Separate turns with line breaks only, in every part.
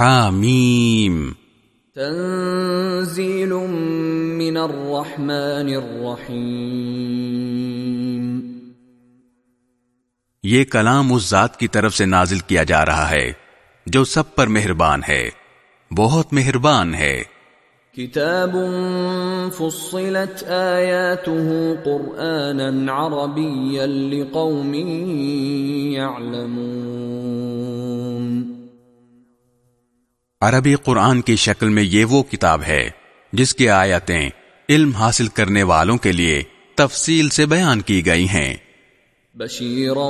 من الرحمن الرحیم
یہ کلام اس ذات کی طرف سے نازل کیا جا رہا ہے جو سب پر مہربان ہے بہت مہربان ہے
کتاب فصلت آیاته قرآنا عربیا لقوم یعلمون
عربی قرآن کی شکل میں یہ وہ کتاب ہے جس کی آیتیں علم حاصل کرنے والوں کے لیے تفصیل سے بیان کی گئی ہیں
بشیرا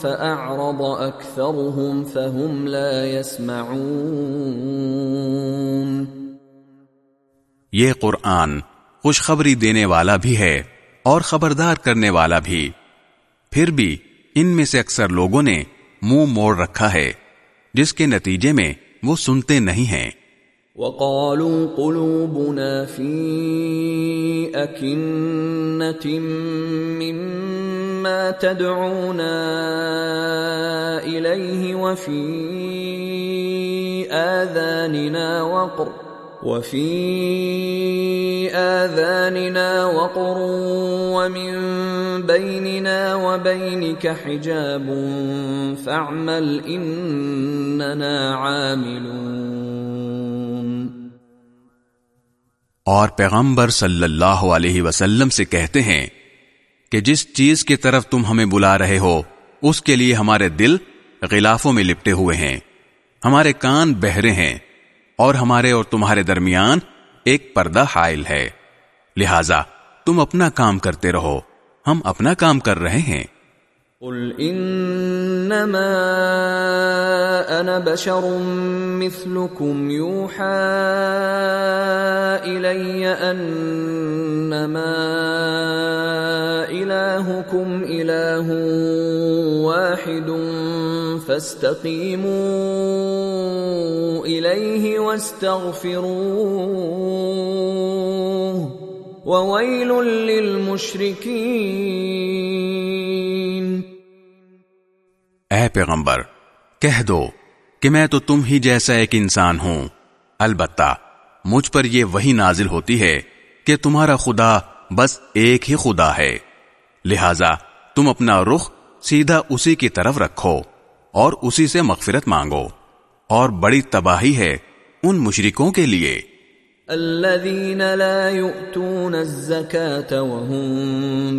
فأعرض اکثرهم فهم لا يسمعون
یہ قرآن خوشخبری دینے والا بھی ہے اور خبردار کرنے والا بھی پھر بھی ان میں سے اکثر لوگوں نے منہ موڑ رکھا ہے جس کے نتیجے میں وہ سنتے نہیں ہیں
وقالوا قلوبنا في أكنة مما تدعونا إليه وفي آذاننا وقر وفي آذاننا وقر ومن بيننا وبينك حجاب فاعمل عاملون
اور پیغمبر صلی اللہ علیہ وسلم سے کہتے ہیں کہ جس چیز کی طرف تم ہمیں بلا رہے ہو اس کے لیے ہمارے دل غلافوں میں لپٹے ہوئے ہیں ہمارے کان بہرے ہیں اور ہمارے اور تمہارے درمیان ایک پردہ حائل ہے لہذا تم اپنا کام کرتے رہو ہم اپنا کام کر رہے ہیں
قل انما انما انا بشر مثلكم يوحى الي الهكم اله واحد اے پیغمبر
کہہ دو کہ میں تو تم ہی جیسا ایک انسان ہوں البتہ مجھ پر یہ وہی نازل ہوتی ہے کہ تمہارا خدا بس ایک ہی خدا ہے لہذا تم اپنا رخ سیدھا اسی کی طرف رکھو اور اسی سے مغفرت مانگو اور بڑی تباہی ہے ان مشرکوں کے لیے
الذين لا يؤتون وهم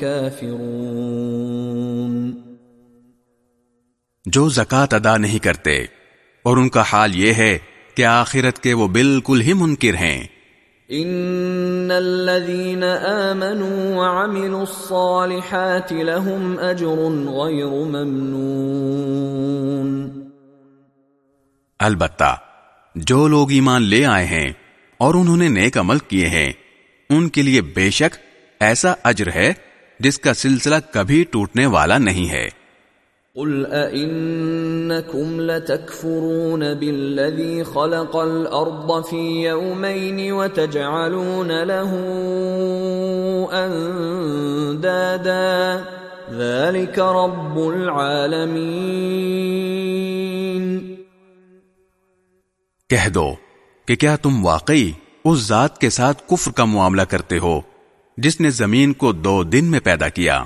كافرون
جو زکات ادا نہیں کرتے اور ان کا حال یہ ہے کہ آخرت کے وہ بالکل ہی منکر ہیں
ان الذين امنوا وعملوا الصالحات لهم اجر ممنون
البتہ جو لوگ ایمان لے آئے ہیں اور انہوں نے نیک عمل کیے ہیں ان کے لیے بے شک ایسا اجر ہے جس کا سلسلہ کبھی ٹوٹنے والا نہیں ہے
قل أئنكم لتكفرون بالذي خلق الأرض في يومين وتجعلون له أندادا ذلك رب العالمين
کہہ دو کہ کیا تم واقعی اس ذات کے ساتھ کفر کا معاملہ کرتے ہو جس نے زمین کو دو دن میں پیدا کیا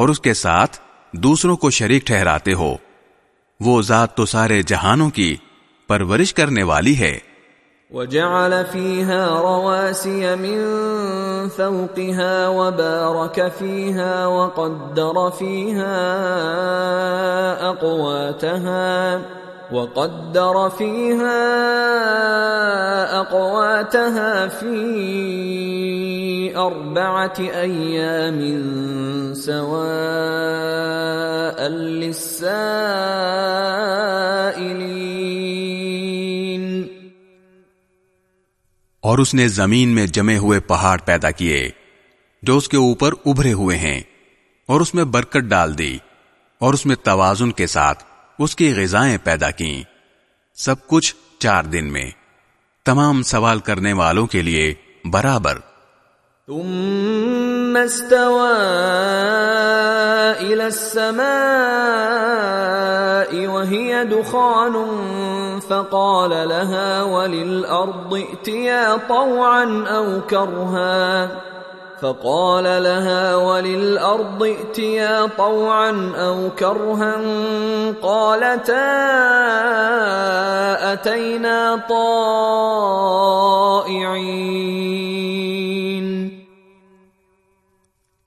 اور اس کے ساتھ دوسروں کو شریک ٹھہراتے ہو وہ ذات تو سارے جہانوں کی پرورش کرنے والی ہے
وجعل فيها رواسي من فوقها وبارك فيها وقدر فيها أقواتها قدر فیو سواء للسائلين
اور اس نے زمین میں جمے ہوئے پہاڑ پیدا کیے جو اس کے اوپر ابھرے ہوئے ہیں اور اس میں برکت ڈال دی اور اس میں توازن کے ساتھ اس کی غذائیں پیدا کیں سب کچھ چار دن میں تمام سوال کرنے والوں کے لیے برابر
ثم استوى إلى السماء وهي دخان فقال لها وللأرض ائتيا طوعا أو كرها فقال لها طوعا كرها طائعين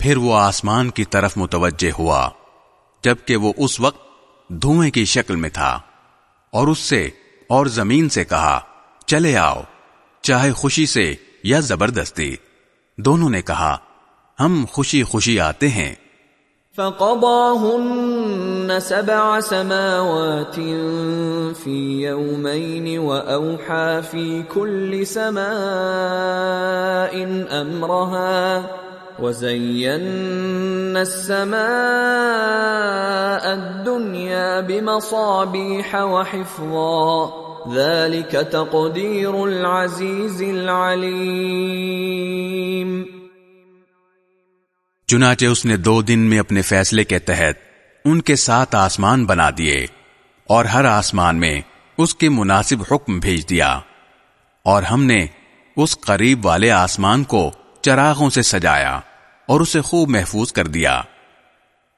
پھر وہ آسمان کی طرف متوجہ ہوا جبکہ وہ اس وقت دھوئے کی شکل میں تھا اور اس سے اور زمین سے کہا چلے آؤ چاہے خوشی سے یا زبردستی دونوں نے کہا ہم خوشی خوشی آتے ہیں
فقبا صبا سما تھی و او حافی کل امروہ و زمیا ب
چنانچہ اس نے دو دن میں اپنے فیصلے کے تحت ان کے ساتھ آسمان بنا دیے اور ہر آسمان میں اس کے مناسب حکم بھیج دیا اور ہم نے اس قریب والے آسمان کو چراغوں سے سجایا اور اسے خوب محفوظ کر دیا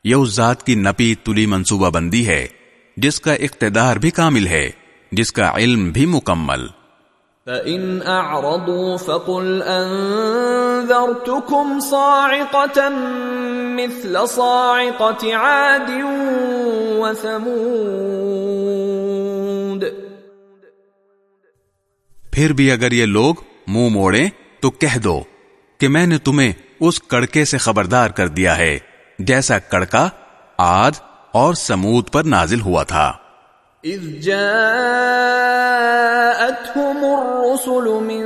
یہ اس ذات کی نپی تلی منصوبہ بندی ہے جس کا اقتدار بھی کامل ہے جس کا علم بھی مکمل
فَإِنْ أَعْرَضُوا فَقُلْ أَنذَرْتُكُمْ صَاعِقَةً مِثْلَ صَاعِقَةِ عَادٍ وَثَمُودِ
پھر بھی اگر یہ لوگ منہ مو موڑیں تو کہہ دو کہ میں نے تمہیں اس کڑکے سے خبردار کر دیا ہے جیسا کڑکا آد اور سمود پر نازل ہوا تھا
اذ جاءتهم الرسل من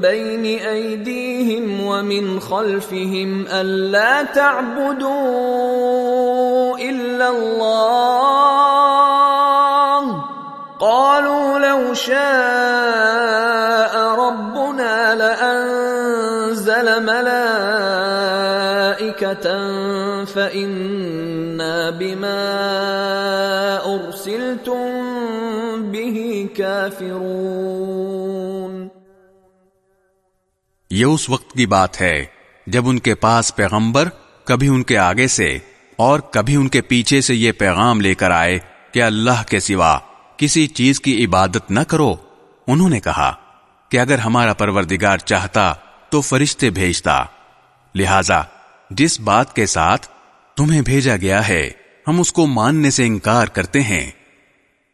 بين ايديهم ومن خلفهم الا تعبدوا الا الله قالوا لو شاء ربنا لانزل ملائكه فإنا بما
یہ اس وقت کی بات ہے جب ان کے پاس پیغمبر کبھی ان کے آگے سے اور کبھی ان کے پیچھے سے یہ پیغام لے کر آئے کہ اللہ کے سوا کسی چیز کی عبادت نہ کرو انہوں نے کہا کہ اگر ہمارا پروردگار چاہتا تو فرشتے بھیجتا لہذا جس بات کے ساتھ تمہیں بھیجا گیا ہے ہم اس کو ماننے سے انکار کرتے ہیں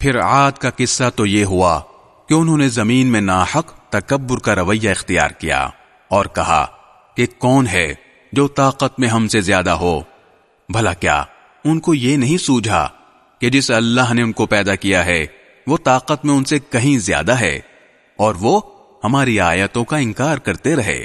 پھر آد کا قصہ تو یہ ہوا کہ انہوں نے زمین میں ناحق تکبر کا رویہ اختیار کیا اور کہا کہ کون ہے جو طاقت میں ہم سے زیادہ ہو بھلا کیا ان کو یہ نہیں سوجھا کہ جس اللہ نے ان کو پیدا کیا ہے وہ طاقت میں ان سے کہیں زیادہ ہے اور وہ ہماری آیتوں کا انکار کرتے رہے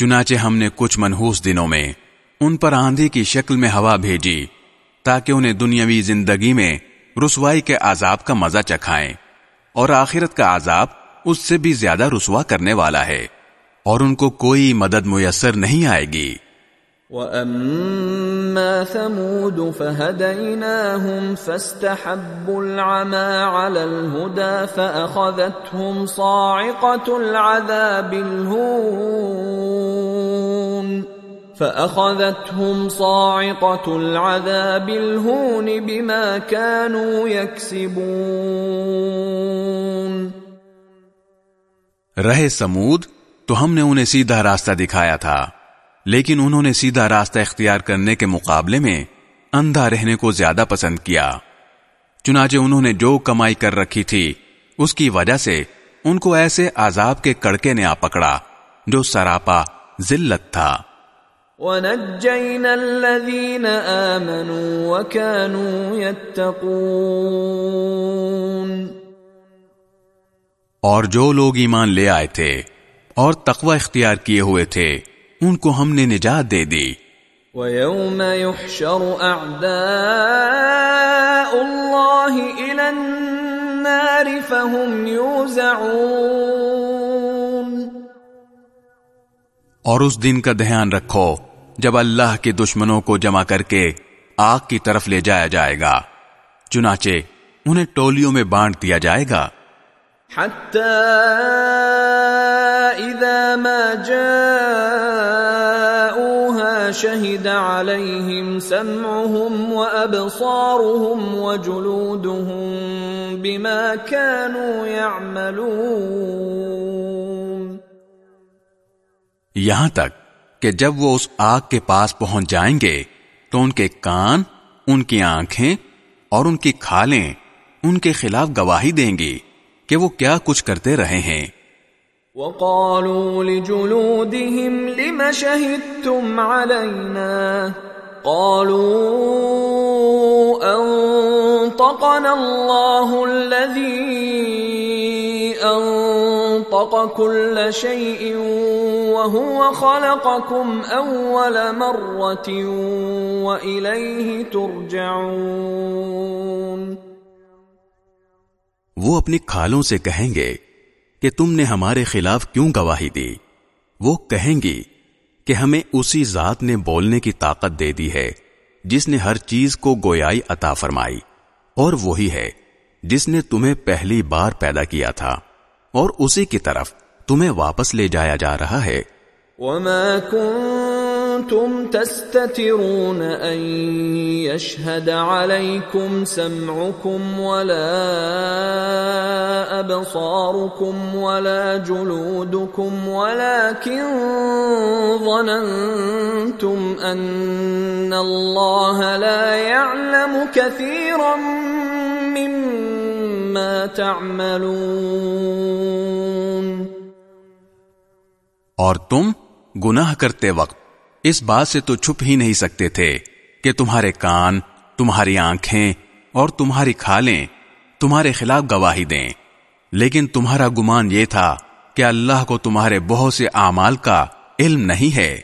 چنانچہ ہم نے کچھ منحوس دنوں میں ان پر آندھی کی شکل میں ہوا بھیجی تاکہ انہیں دنیاوی زندگی میں رسوائی کے عذاب کا مزہ چکھائیں اور آخرت کا عذاب اس سے بھی زیادہ رسوا کرنے والا ہے اور ان کو کوئی مدد میسر نہیں آئے گی
وَأَمَّا ثَمُودُ فَهَدَيْنَاهُمْ فَاسْتَحَبُّوا الْعَمَى عَلَى الْهُدَى فَأَخَذَتْهُمْ صَاعِقَةُ الْعَذَابِ الْهُونِ فَأَخَذَتْهُمْ صَاعِقَةُ الْعَذَابِ الْهُونِ بِمَا كَانُوا يَكْسِبُونَ
رہے سمود تو ہم نے انہیں سیدھا راستہ دکھایا تھا لیکن انہوں نے سیدھا راستہ اختیار کرنے کے مقابلے میں اندھا رہنے کو زیادہ پسند کیا چنانچہ انہوں نے جو کمائی کر رکھی تھی اس کی وجہ سے ان کو ایسے عذاب کے کڑکے نے آ پکڑا جو سراپا ذلت تھا
وَنَجَّيْنَا الَّذِينَ آمَنُوا وَكَانُوا يَتَّقُونَ
اور جو لوگ ایمان لے آئے تھے اور تقوی اختیار کیے ہوئے تھے ان کو ہم نے نجات دے دی
وَيَوْمَ يُحْشَرُ أَعْدَاءُ اللَّهِ إِلَى النَّارِ فَهُمْ يُوزَعُونَ
اور اس دن کا دھیان رکھو جب اللہ کے دشمنوں کو جمع کر کے آگ کی طرف لے جایا جائے گا چنانچہ انہیں ٹولیوں میں بانٹ دیا جائے گا
حَتَّى اذا ما شهد عليهم سمعهم وابصارهم وجلودهم بما كانوا
يعملون یہاں تک کہ جب وہ اس آگ کے پاس پہنچ جائیں گے تو ان کے کان ان کی آنکھیں اور ان کی کھالیں ان کے خلاف گواہی دیں گی کہ وہ کیا کچھ کرتے رہے ہیں
وقالوا لجلودهم لما شهدتم علينا قالوا انطقنا الله الذي انطق كل شيء وهو خلقكم اول مره واليه ترجعون
وہ اپنی کھالوں سے کہیں گے کہ تم نے ہمارے خلاف کیوں گواہی دی وہ کہیں گی کہ ہمیں اسی ذات نے بولنے کی طاقت دے دی ہے جس نے ہر چیز کو گویائی عطا فرمائی اور وہی ہے جس نے تمہیں پہلی بار پیدا کیا تھا اور اسی کی طرف تمہیں واپس لے جایا جا رہا ہے
كنتم تستترون ان يشهد عليكم سمعكم ولا ابصاركم ولا جلودكم ولكن ظننتم ان الله لا يعلم كثيرا مما تعملون
اور تم گناہ کرتے وقت اس بات سے تو چھپ ہی نہیں سکتے تھے کہ تمہارے کان تمہاری آنکھیں اور تمہاری کھالیں تمہارے خلاف گواہی دیں لیکن تمہارا گمان یہ تھا کہ اللہ کو تمہارے بہت سے اعمال کا علم نہیں ہے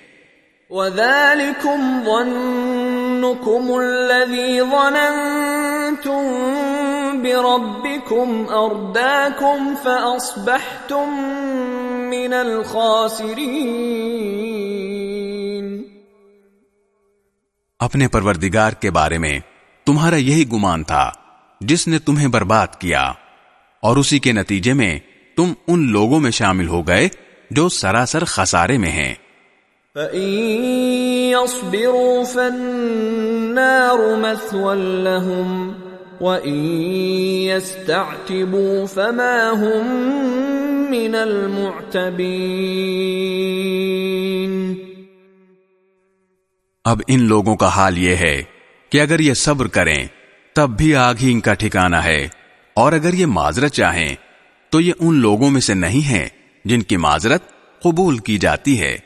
اپنے پروردگار کے بارے میں تمہارا یہی گمان تھا جس نے تمہیں برباد کیا اور اسی کے نتیجے میں تم ان لوگوں میں شامل ہو گئے جو سراسر خسارے میں ہیں اب ان لوگوں کا حال یہ ہے کہ اگر یہ صبر کریں تب بھی آگ ہی ان کا ٹھکانہ ہے اور اگر یہ معذرت چاہیں تو یہ ان لوگوں میں سے نہیں ہیں جن کی معذرت قبول کی جاتی ہے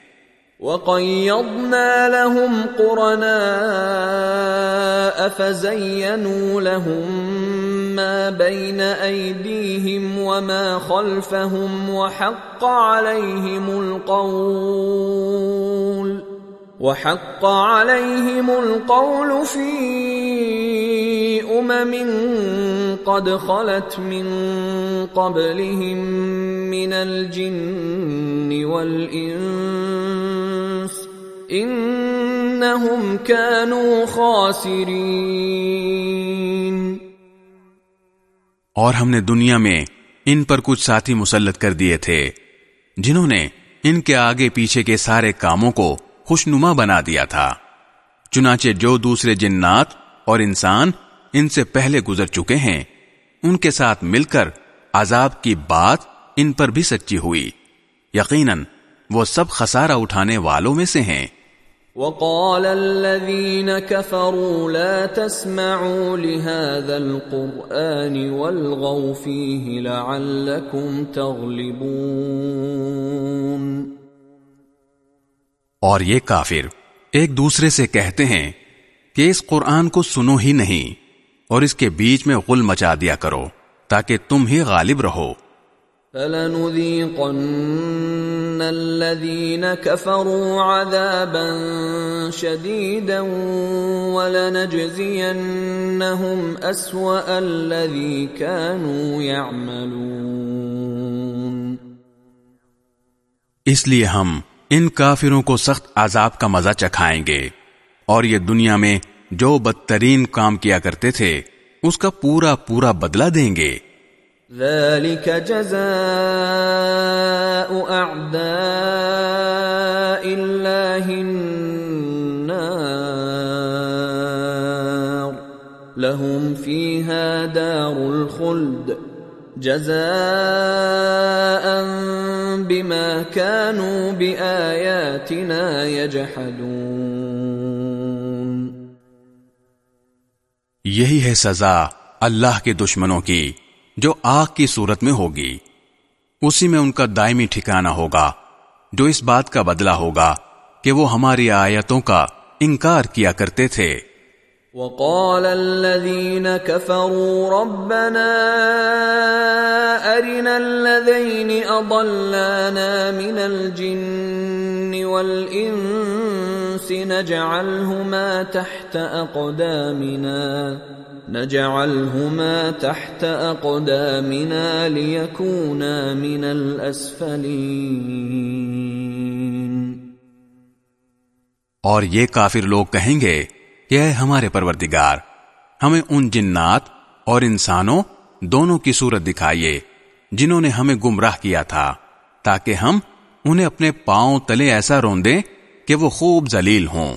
وحق عليهم القول في امم قد خلت من قبلهم من الجن والانس انهم كانوا خاسرين
اور ہم نے دنیا میں ان پر کچھ ساتھی مسلط کر دیے تھے جنہوں نے ان کے آگے پیچھے کے سارے کاموں کو خوشنما بنا دیا تھا چنانچہ جو دوسرے جنات اور انسان ان سے پہلے گزر چکے ہیں ان کے ساتھ مل کر عذاب کی بات ان پر بھی سچی ہوئی یقیناً وہ سب خسارہ اٹھانے والوں میں سے ہیں
وقال الذين كفروا لا تسمعوا لهذا والغوا فيه لعلكم تغلبون
اور یہ کافر ایک دوسرے سے کہتے ہیں کہ اس قرآن کو سنو ہی نہیں اور اس کے بیچ میں غل مچا دیا کرو تاکہ تم ہی غالب رہو اس لیے ہم ان کافروں کو سخت عذاب کا مزہ چکھائیں گے اور یہ دنیا میں جو بدترین کام کیا کرتے تھے اس کا پورا پورا بدلہ دیں گے
جزا لہم فی حد جزا بما كانوا بآياتنا يجحدون
یہی ہے سزا اللہ کے دشمنوں کی جو آگ کی صورت میں ہوگی اسی میں ان کا دائمی ٹھکانا ہوگا جو اس بات کا بدلہ ہوگا کہ وہ ہماری آیتوں کا انکار کیا کرتے تھے
وقال الذين كفروا ربنا أرنا الذين أضلانا من الجن والإنس نجعلهما تحت أقدامنا نجعلهما تحت أقدامنا ليكونا من الأسفلين
اور یہ کافر لوگ کہیں گے ہمارے پروردگار ہمیں ان جنات اور انسانوں دونوں کی صورت دکھائیے جنہوں نے ہمیں گمراہ کیا تھا تاکہ ہم انہیں اپنے پاؤں تلے ایسا روندے کہ وہ خوب ذلیل ہوں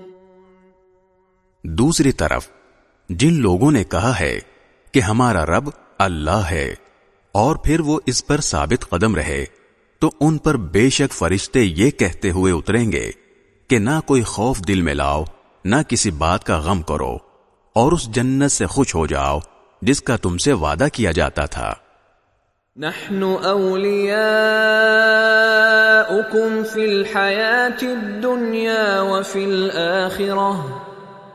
دوسری طرف جن لوگوں نے کہا ہے کہ ہمارا رب اللہ ہے اور پھر وہ اس پر ثابت قدم رہے تو ان پر بے شک فرشتے یہ کہتے ہوئے اتریں گے کہ نہ کوئی خوف دل میں لاؤ نہ کسی بات کا غم کرو اور اس جنت سے خوش ہو جاؤ جس کا تم سے وعدہ کیا جاتا تھا
نحن اولیاؤکم فی الحیات الدنیا وفی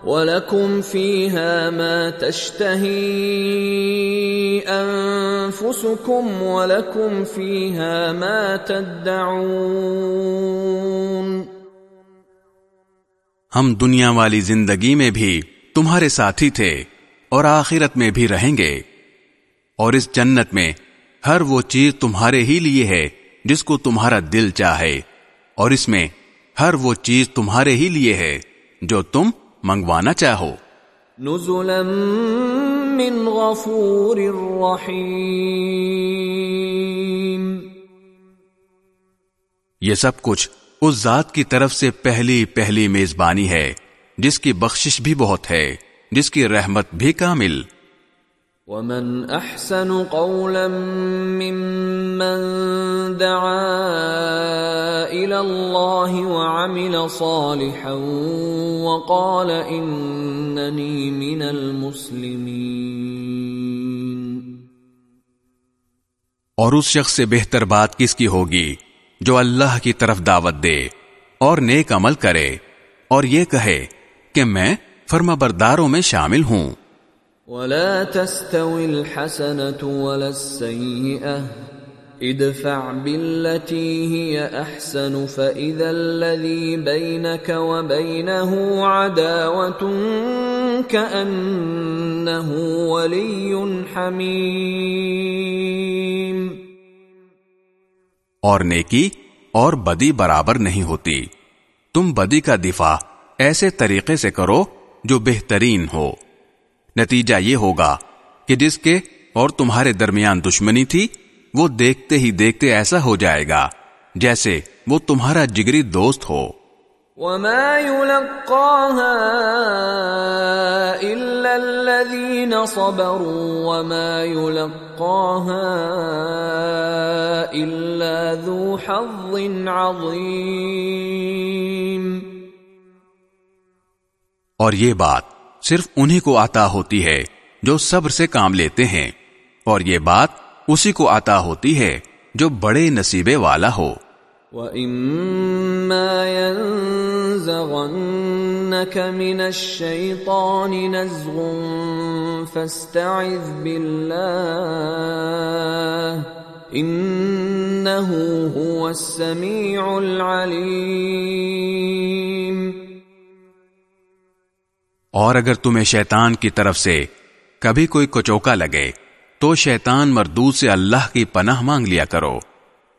وَلَكُمْ وَلَكُمْ فِيهَا فِيهَا مَا مَا تَشْتَهِي أَنفُسُكُمْ تَدَّعُونَ
ہم دنیا والی زندگی میں بھی تمہارے ساتھی تھے اور آخرت میں بھی رہیں گے اور اس جنت میں ہر وہ چیز تمہارے ہی لیے ہے جس کو تمہارا دل چاہے اور اس میں ہر وہ چیز تمہارے ہی لیے ہے جو تم منگوانا چاہو
من غفور الرحیم
یہ سب کچھ اس ذات کی طرف سے پہلی پہلی میزبانی ہے جس کی بخشش بھی بہت ہے جس کی رحمت بھی کامل
ومن احسن قولا ممن دعا اللہ وعمل صالحا وقال اننی من المسلمین
اور اس شخص سے بہتر بات کس کی ہوگی جو اللہ کی طرف دعوت دے اور نیک عمل کرے اور یہ کہے کہ میں فرما برداروں میں شامل ہوں
وَلَا تَسْتَوِ الْحَسَنَةُ وَلَا السَّيِّئَةُ ادفع احسن الذي بينك وبينه ولي
اور نیکی اور بدی برابر نہیں ہوتی تم بدی کا دفاع ایسے طریقے سے کرو جو بہترین ہو نتیجہ یہ ہوگا کہ جس کے اور تمہارے درمیان دشمنی تھی وہ دیکھتے ہی دیکھتے ایسا ہو جائے گا جیسے وہ تمہارا جگری دوست ہو
وما يلقاها إلا الذين صبروا وما يلقاها إلا ذو حظ عظيم
اور یہ بات صرف انہی کو آتا ہوتی ہے جو صبر سے کام لیتے ہیں اور یہ بات اسی کو آتا ہوتی ہے جو بڑے نصیبے والا ہو
سمی
اور اگر تمہیں شیطان کی طرف سے کبھی کوئی کچوکا لگے تو شیطان مردود سے اللہ کی پناہ مانگ لیا کرو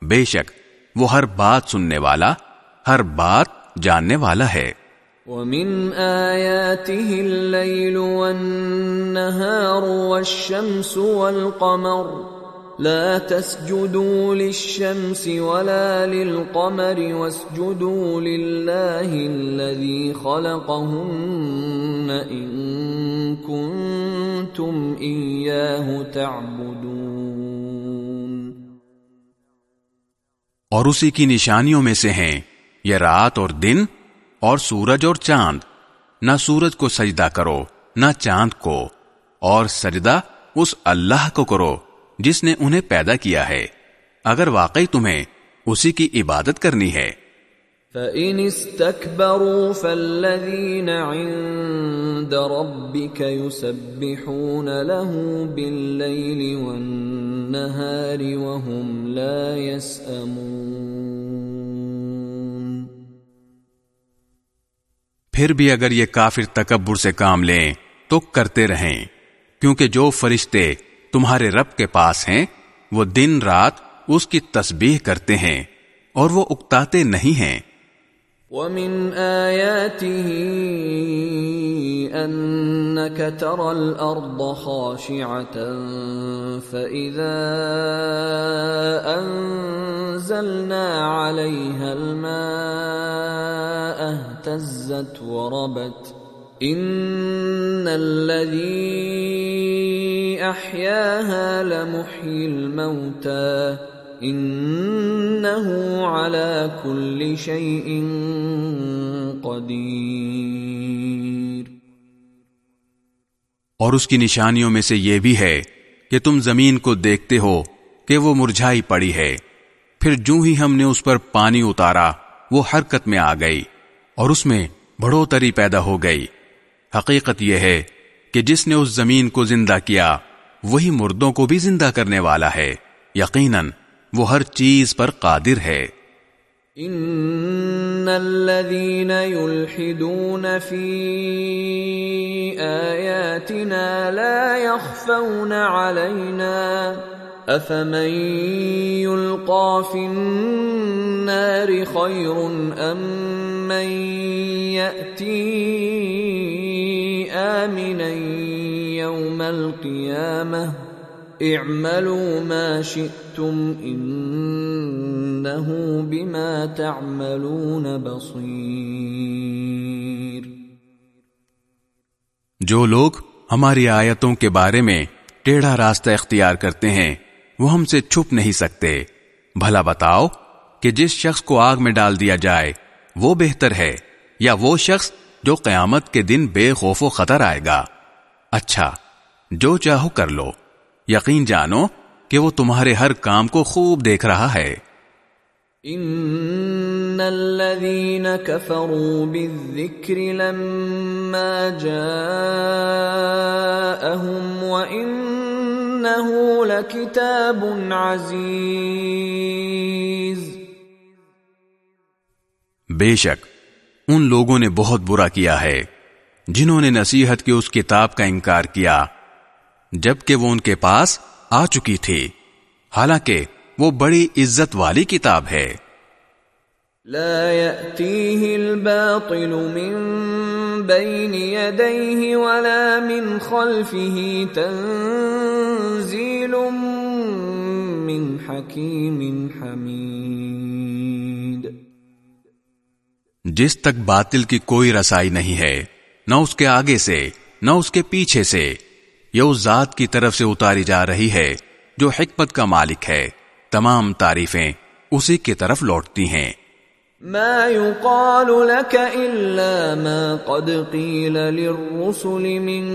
بے شک وہ ہر بات سننے والا ہر بات جاننے والا ہے
وَمِنْ آيَاتِهِ اللَّيْلُ وَالنَّهَارُ وَالشَّمْسُ وَالْقَمَرُ لا تسجدوا للشمس ولا للقمر واسجدوا لله الذي خلقهن إن كنتم إياه تعبدون
اور اسی کی نشانیوں میں سے ہیں یہ رات اور دن اور سورج اور چاند نہ سورج کو سجدہ کرو نہ چاند کو اور سجدہ اس اللہ کو کرو جس نے انہیں پیدا کیا ہے اگر واقعی تمہیں اسی کی عبادت کرنی ہے
فَإِنِ اسْتَكْبَرُوا فَالَّذِينَ عِندَ رَبِّكَ يُسَبِّحُونَ لَهُ بِاللَّيْلِ وَالنَّهَارِ وَهُمْ لَا يَسْأَمُونَ
پھر بھی اگر یہ کافر تکبر سے کام لیں تو کرتے رہیں کیونکہ جو فرشتے تمہارے رب کے پاس ہیں وہ دن رات اس کی تسبیح کرتے ہیں اور وہ اکتاتے نہیں ہیں
وَمِن آیاتِهِ أَنَّكَ تَرَ الْأَرْضَ خَاشِعَةً فَإِذَا أَنزَلْنَا عَلَيْهَا الْمَاءَ اَهْتَزَّتْ وَرَبَتْ اور
اس کی نشانیوں میں سے یہ بھی ہے کہ تم زمین کو دیکھتے ہو کہ وہ مرجھائی پڑی ہے پھر جو ہی ہم نے اس پر پانی اتارا وہ حرکت میں آ گئی اور اس میں بڑھوتری پیدا ہو گئی حقیقت یہ ہے کہ جس نے اس زمین کو زندہ کیا وہی مردوں کو بھی زندہ کرنے والا ہے یقیناً وہ ہر چیز پر قادر ہے
ان الذين يلحدون في في اياتنا لا يخفون علينا افمن يلقى النار خير ام من ياتي آمنا يوم القيامة اعملوا ما شئتم انه بما تعملون بصير
جو لوگ ہماری آیتوں کے بارے میں ٹیڑھا راستہ اختیار کرتے ہیں وہ ہم سے چھپ نہیں سکتے بھلا بتاؤ کہ جس شخص کو آگ میں ڈال دیا جائے وہ بہتر ہے یا وہ شخص جو قیامت کے دن بے خوف و خطر آئے گا اچھا جو چاہو کر لو یقین جانو کہ وہ تمہارے ہر کام کو خوب دیکھ رہا ہے ان بے شک ان لوگوں نے بہت برا کیا ہے جنہوں نے نصیحت کی اس کتاب کا انکار کیا جب کہ وہ ان کے پاس آ چکی تھی حالانکہ وہ بڑی عزت والی کتاب ہے
لا يأتيه الباطل من من من بين يديه ولا خلفه تنزيل حكيم حميد
جس تک باطل کی کوئی رسائی نہیں ہے نہ اس کے آگے سے نہ اس کے پیچھے سے اس ذات کی طرف سے اتاری جا رہی ہے جو حکمت کا مالک ہے تمام تعریفیں اسی کی طرف لوٹتی ہیں
ما ما يقال لك قد للرسل من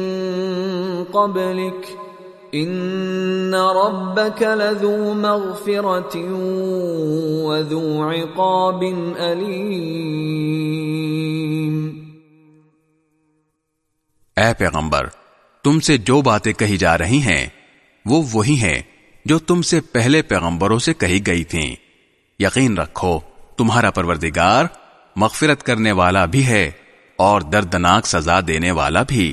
قبلك اے پیغمبر
تم سے جو باتیں کہی جا رہی ہیں وہ وہی ہیں جو تم سے پہلے پیغمبروں سے کہی گئی تھیں یقین رکھو تمہارا پروردگار مغفرت کرنے والا بھی ہے اور دردناک سزا دینے والا بھی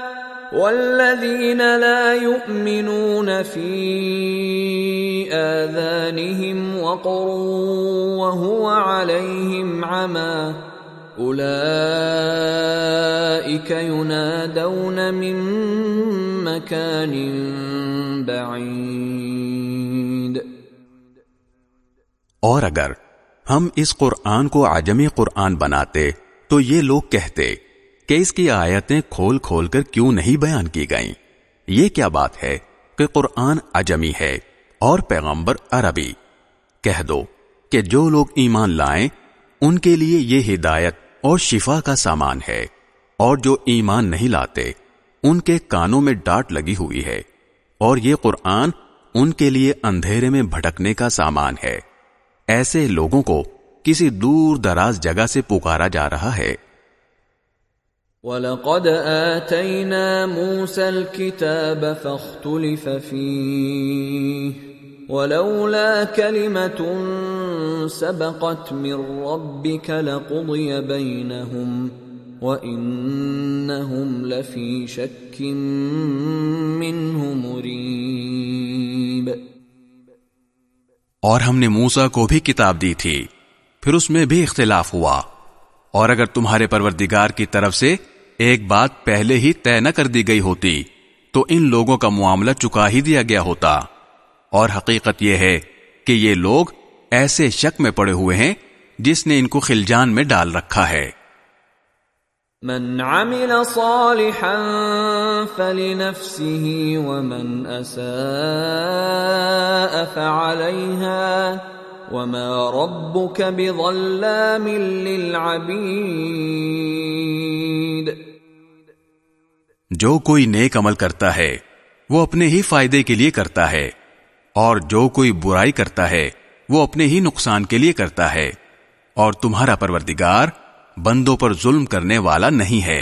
والذین لا يؤمنون في آذانهم وقر وهو عليهم عما أولئك ينادون من مكان بعيد
اور اگر ہم اس قرآن کو عجمی قرآن بناتے تو یہ لوگ کہتے کہ اس کی آیتیں کھول کھول کر کیوں نہیں بیان کی گئیں یہ کیا بات ہے کہ قرآن اجمی ہے اور پیغمبر عربی کہہ دو کہ جو لوگ ایمان لائیں ان کے لیے یہ ہدایت اور شفا کا سامان ہے اور جو ایمان نہیں لاتے ان کے کانوں میں ڈاٹ لگی ہوئی ہے اور یہ قرآن ان کے لیے اندھیرے میں بھٹکنے کا سامان ہے ایسے لوگوں کو کسی دور دراز جگہ سے پکارا جا رہا ہے
وَلَقَدْ آتَيْنَا مُوسَى الْكِتَابَ فَاخْتُلِفَ فِيهِ وَلَوْلَا كَلِمَةٌ سَبَقَتْ مِنْ رَبِّكَ لَقُضِيَ بَيْنَهُمْ وَإِنَّهُمْ لَفِي شَكٍّ مِّنْهُ مُرِيبٍ
اور ہم نے موسیٰ کو بھی کتاب دی تھی پھر اس میں بھی اختلاف ہوا اور اگر تمہارے پروردگار کی طرف سے ایک بات پہلے ہی طے نہ کر دی گئی ہوتی تو ان لوگوں کا معاملہ چکا ہی دیا گیا ہوتا اور حقیقت یہ ہے کہ یہ لوگ ایسے شک میں پڑے ہوئے ہیں جس نے ان کو خلجان میں ڈال رکھا ہے
من عمل صالحا فلنفسه ومن اساء فعليها وما ربك بظلام للعبيد
جو کوئی نیک عمل کرتا ہے وہ اپنے ہی فائدے کے لیے کرتا ہے اور جو کوئی برائی کرتا ہے وہ اپنے ہی نقصان کے لیے کرتا ہے اور تمہارا پروردگار بندوں پر ظلم کرنے والا نہیں ہے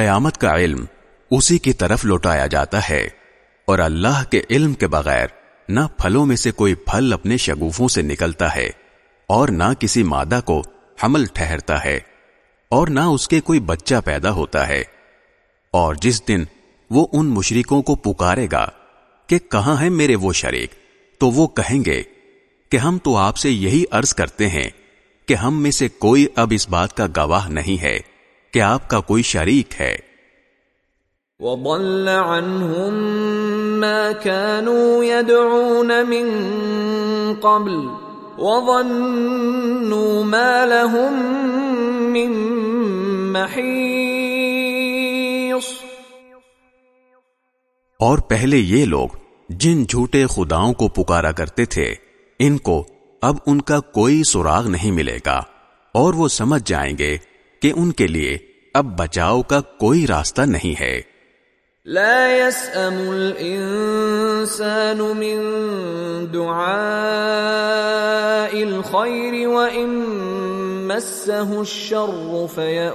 قیامت کا علم اسی کی طرف لوٹایا جاتا ہے اور اللہ کے علم کے بغیر نہ پھلوں میں سے کوئی پھل اپنے شگوفوں سے نکلتا ہے اور نہ کسی مادہ کو حمل ٹھہرتا ہے اور نہ اس کے کوئی بچہ پیدا ہوتا ہے اور جس دن وہ ان مشرکوں کو پکارے گا کہ کہاں ہے میرے وہ شریک تو وہ کہیں گے کہ ہم تو آپ سے یہی عرض کرتے ہیں کہ ہم میں سے کوئی اب اس بات کا گواہ نہیں ہے کہ آپ کا کوئی شریک ہے
وضل عنهم ما كانوا يدعون من قبل وظنوا ما لهم من محيص
اور پہلے یہ لوگ جن جھوٹے خداؤں کو پکارا کرتے تھے ان کو اب ان کا کوئی سراغ نہیں ملے گا اور وہ سمجھ جائیں گے کہ ان کے لیے اب بچاؤ کا کوئی راستہ نہیں ہے
لا يسأم من دعاء الشر لئے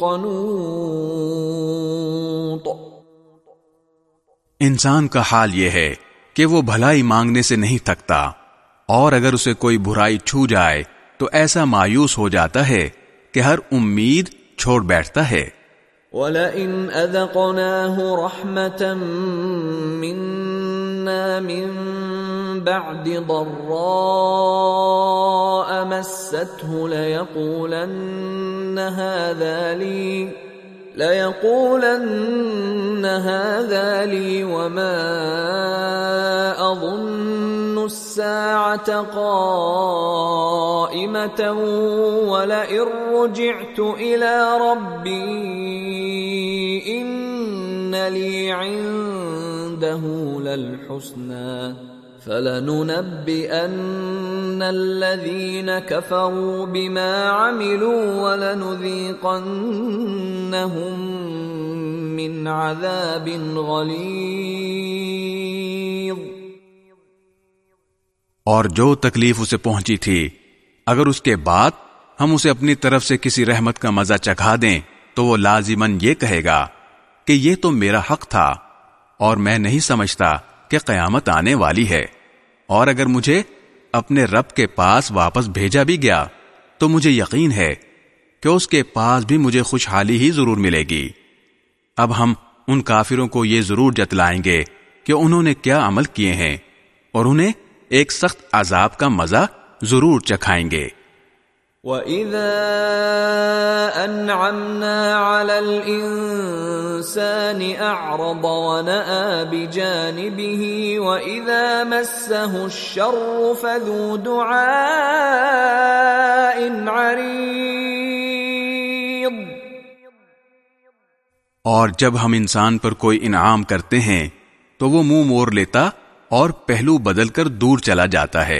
قنوط
انسان کا حال یہ ہے کہ وہ بھلائی مانگنے سے نہیں تھکتا اور اگر اسے کوئی برائی چھو جائے تو ایسا مایوس ہو جاتا ہے کہ ہر امید چھوڑ بیٹھتا ہے وَلَئِنْ
أَذَقْنَاهُ رَحْمَةً مِنَّا مِن بَعْدِ ضَرَّاءَ مَسَّتْهُ لَيَقُولَنَّ هَذَا لِي أَظُنُّ السَّاعَةَ قَائِمَةً وَلَئِن رُّجِعْتُ إِلَى رَبِّي إِنَّ لِي عِندَهُ لَلْحُسْنَى اور
جو تکلیف اسے پہنچی تھی اگر اس کے بعد ہم اسے اپنی طرف سے کسی رحمت کا مزہ چکھا دیں تو وہ لازمن یہ کہے گا کہ یہ تو میرا حق تھا اور میں نہیں سمجھتا کہ قیامت آنے والی ہے اور اگر مجھے اپنے رب کے پاس واپس بھیجا بھی گیا تو مجھے یقین ہے کہ اس کے پاس بھی مجھے خوشحالی ہی ضرور ملے گی اب ہم ان کافروں کو یہ ضرور جتلائیں گے کہ انہوں نے کیا عمل کیے ہیں اور انہیں ایک سخت عذاب کا مزہ ضرور چکھائیں گے
وَإِذَا أَنْعَمْنَا عَلَى الْإِنسَانِ أَعْرَضَ وَنَآ بِجَانِبِهِ وَإِذَا مَسَّهُ الشَّرُّ فَذُو دُعَاءٍ عَرِيضٍ
اور جب ہم انسان پر کوئی انعام کرتے ہیں تو وہ مو مور لیتا اور پہلو بدل کر دور چلا جاتا ہے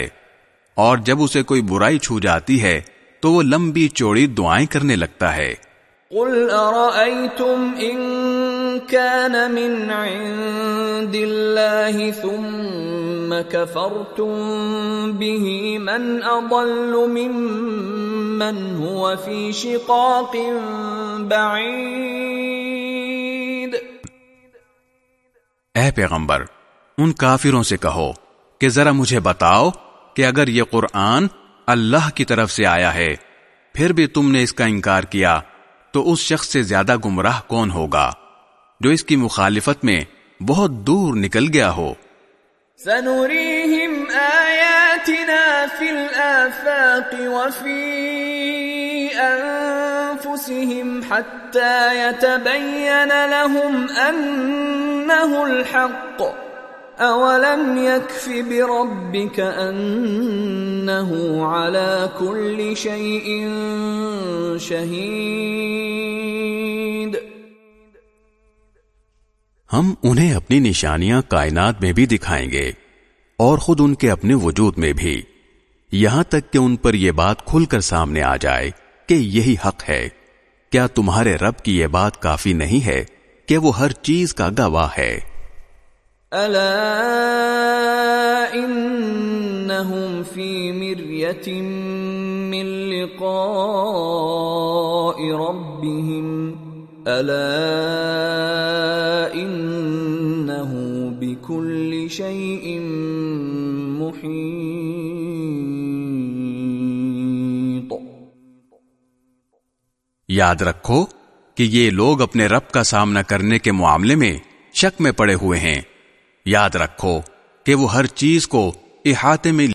اور جب اسے کوئی برائی چھو جاتی ہے تو وہ لمبی چوڑی دعائیں کرنے لگتا ہے
قل ارائیتم ان كان من عند الله ثم كفرتم به من اضل ممن هو في شقاق بعيد
اے پیغمبر ان کافروں سے کہو کہ ذرا مجھے بتاؤ کہ اگر یہ قرآن اللہ کی طرف سے آیا ہے پھر بھی تم نے اس کا انکار کیا تو اس شخص سے زیادہ گمراہ کون ہوگا جو اس کی مخالفت میں بہت دور نکل گیا ہو
سنوریہم آیاتنا فی الآفاق وفی انفسہم حتی یتبین لہم انہ الحق اولم
ہم انہیں اپنی نشانیاں کائنات میں بھی دکھائیں گے اور خود ان کے اپنے وجود میں بھی یہاں تک کہ ان پر یہ بات کھل کر سامنے آ جائے کہ یہی حق ہے کیا تمہارے رب کی یہ بات کافی نہیں ہے کہ وہ ہر چیز کا گواہ ہے
بکل الم محیط
یاد رکھو کہ یہ لوگ اپنے رب کا سامنا کرنے کے معاملے میں شک میں پڑے ہوئے ہیں یاد رکھو کہ وہ ہر چیز کو احاطے میں